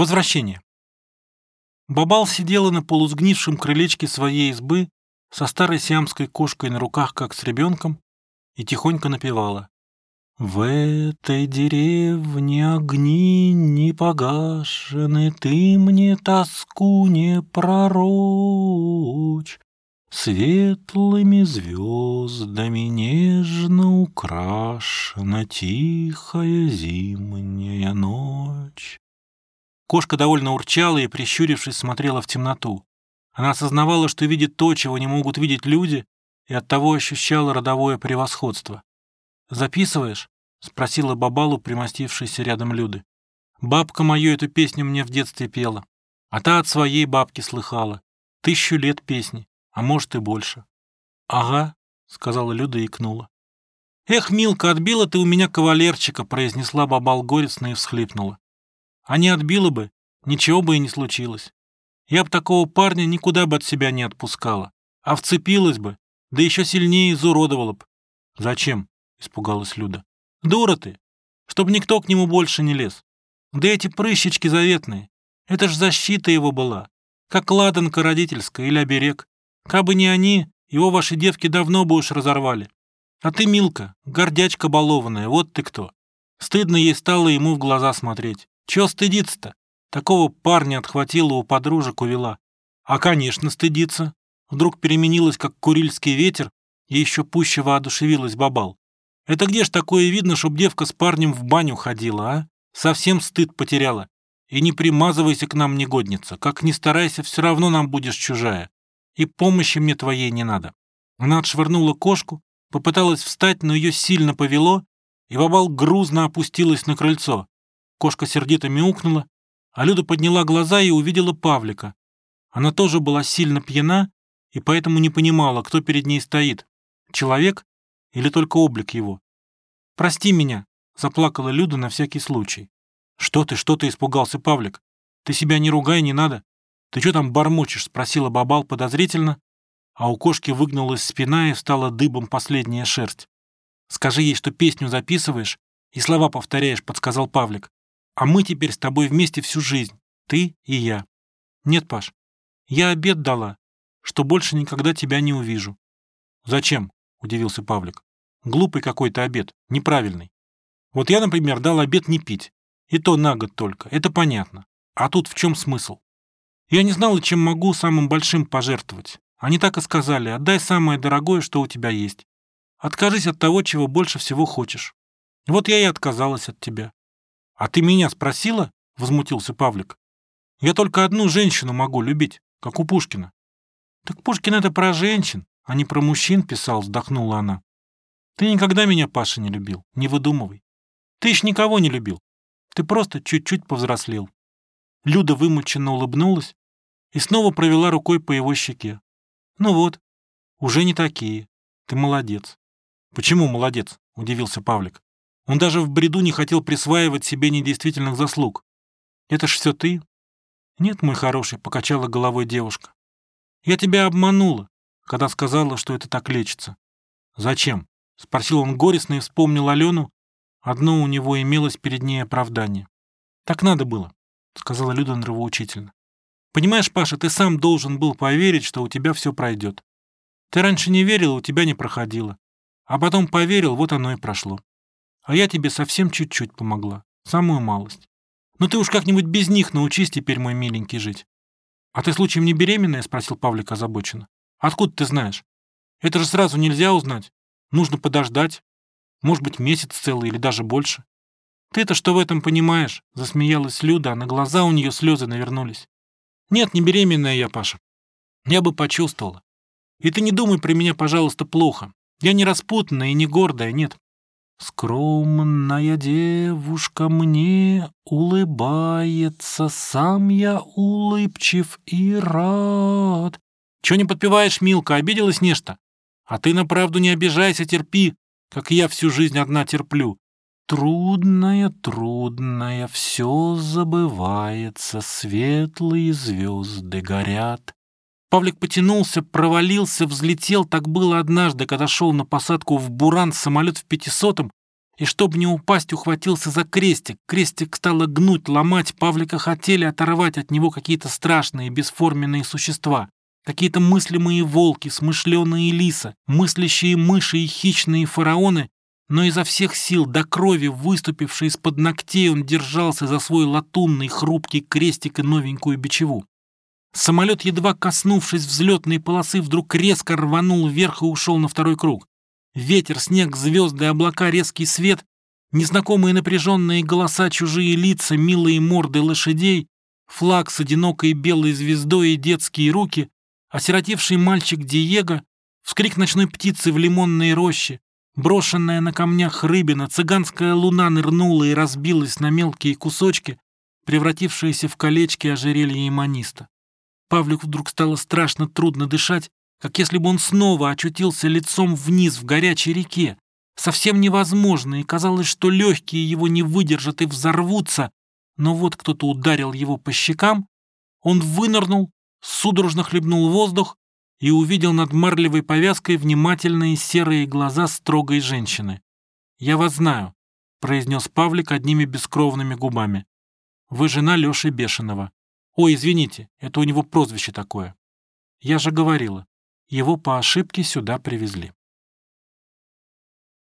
Возвращение. Бабал сидела на полусгнившем крылечке своей избы со старой сиамской кошкой на руках, как с ребенком, и тихонько напевала. «В этой деревне огни не погашены, Ты мне тоску не пророчь, Светлыми звездами нежно украшена Тихая зимняя ночь». Кошка довольно урчала и, прищурившись, смотрела в темноту. Она осознавала, что видит то, чего не могут видеть люди, и оттого ощущала родовое превосходство. «Записываешь?» — спросила Бабалу, примостившаяся рядом Люды. «Бабка мою эту песню мне в детстве пела, а та от своей бабки слыхала. Тысячу лет песни, а может и больше». «Ага», — сказала Люда и икнула. «Эх, Милка, отбила ты у меня кавалерчика», — произнесла Бабал горестно и всхлипнула. «А не отбила бы, ничего бы и не случилось. Я б такого парня никуда бы от себя не отпускала, а вцепилась бы, да еще сильнее изуродовала б. Зачем? Испугалась Люда. Дура ты! Чтоб никто к нему больше не лез. Да эти прыщички заветные. Это ж защита его была. Как ладанка родительская или оберег. Кабы не они, его ваши девки давно бы уж разорвали. А ты, Милка, гордячка балованная, вот ты кто. Стыдно ей стало ему в глаза смотреть. Чего стыдиться-то? Такого парня отхватила у подружек, увела. А, конечно, стыдиться. Вдруг переменилась, как курильский ветер, и еще пуще воодушевилась Бабал. Это где ж такое видно, чтоб девка с парнем в баню ходила, а? Совсем стыд потеряла. И не примазывайся к нам, негодница. Как ни старайся, все равно нам будешь чужая. И помощи мне твоей не надо. Она отшвырнула кошку, попыталась встать, но ее сильно повело, и Бабал грузно опустилась на крыльцо. Кошка сердито мяукнула, а Люда подняла глаза и увидела Павлика. Она тоже была сильно пьяна и поэтому не понимала, кто перед ней стоит — человек или только облик его. «Прости меня», — заплакала Люда на всякий случай. «Что ты, что ты испугался, Павлик? Ты себя не ругай, не надо. Ты что там бормочешь?» — спросила Бабал подозрительно, а у кошки выгнулась спина и стала дыбом последняя шерсть. «Скажи ей, что песню записываешь и слова повторяешь», — подсказал Павлик. «А мы теперь с тобой вместе всю жизнь, ты и я». «Нет, Паш, я обед дала, что больше никогда тебя не увижу». «Зачем?» — удивился Павлик. «Глупый какой-то обед, неправильный. Вот я, например, дал обед не пить. И то на год только, это понятно. А тут в чем смысл? Я не знала, чем могу самым большим пожертвовать. Они так и сказали, отдай самое дорогое, что у тебя есть. Откажись от того, чего больше всего хочешь. Вот я и отказалась от тебя. А ты меня спросила? Возмутился Павлик. Я только одну женщину могу любить, как у Пушкина. «Так Пушкин это про женщин, а не про мужчин писал», — вздохнула она. «Ты никогда меня, Паша, не любил, не выдумывай. Ты еще никого не любил. Ты просто чуть-чуть повзрослел». Люда вымученно улыбнулась и снова провела рукой по его щеке. «Ну вот, уже не такие. Ты молодец». «Почему молодец?» — удивился Павлик. Он даже в бреду не хотел присваивать себе недействительных заслуг. «Это ж все ты?» «Нет, мой хороший», — покачала головой девушка. Я тебя обманула, когда сказала, что это так лечится. Зачем? Спросил он горестно и вспомнил Алену. Одно у него имелось перед ней оправдание. Так надо было, сказала Люда нравоучительно. Понимаешь, Паша, ты сам должен был поверить, что у тебя все пройдет. Ты раньше не верил, у тебя не проходило. А потом поверил, вот оно и прошло. А я тебе совсем чуть-чуть помогла, самую малость. Но ты уж как-нибудь без них научись теперь, мой миленький, жить. «А ты случаем не беременная?» — спросил Павлик озабоченно. «Откуда ты знаешь? Это же сразу нельзя узнать. Нужно подождать. Может быть, месяц целый или даже больше». «Ты-то что в этом понимаешь?» — засмеялась Люда, а на глаза у нее слезы навернулись. «Нет, не беременная я, Паша. Я бы почувствовала. И ты не думай про меня, пожалуйста, плохо. Я не распутанная и не гордая, нет. Скромная девушка мне улыбается, сам я улыбчив и рад. Чего не подпеваешь, Милка, обиделась нечто? А ты на правду не обижайся, терпи, как я всю жизнь одна терплю. Трудная, трудная, все забывается, светлые звезды горят. Павлик потянулся, провалился, взлетел. Так было однажды, когда шел на посадку в Буран самолет в пятисотом, и, чтобы не упасть, ухватился за крестик. Крестик стало гнуть, ломать. Павлика хотели оторвать от него какие-то страшные бесформенные существа. Какие-то мыслимые волки, смышленые лиса, мыслящие мыши и хищные фараоны, но изо всех сил до крови, выступившей из-под ногтей, он держался за свой латунный хрупкий крестик и новенькую бичеву. Самолет, едва коснувшись взлетной полосы, вдруг резко рванул вверх и ушел на второй круг. Ветер, снег, звезды, облака, резкий свет, незнакомые напряженные голоса, чужие лица, милые морды лошадей, флаг с одинокой белой звездой и детские руки, осиротевший мальчик Диего, вскрик ночной птицы в лимонной роще, брошенная на камнях рыбина, цыганская луна нырнула и разбилась на мелкие кусочки, превратившиеся в колечки ожерелья иманиста. Павлику вдруг стало страшно трудно дышать, как если бы он снова очутился лицом вниз в горячей реке. Совсем невозможно, и казалось, что легкие его не выдержат и взорвутся. Но вот кто-то ударил его по щекам, он вынырнул, судорожно хлебнул воздух и увидел над марлевой повязкой внимательные серые глаза строгой женщины. «Я вас знаю», — произнес Павлик одними бескровными губами. «Вы жена Леши Бешеного. Ой, извините, это у него прозвище такое. Я же говорила, его по ошибке сюда привезли.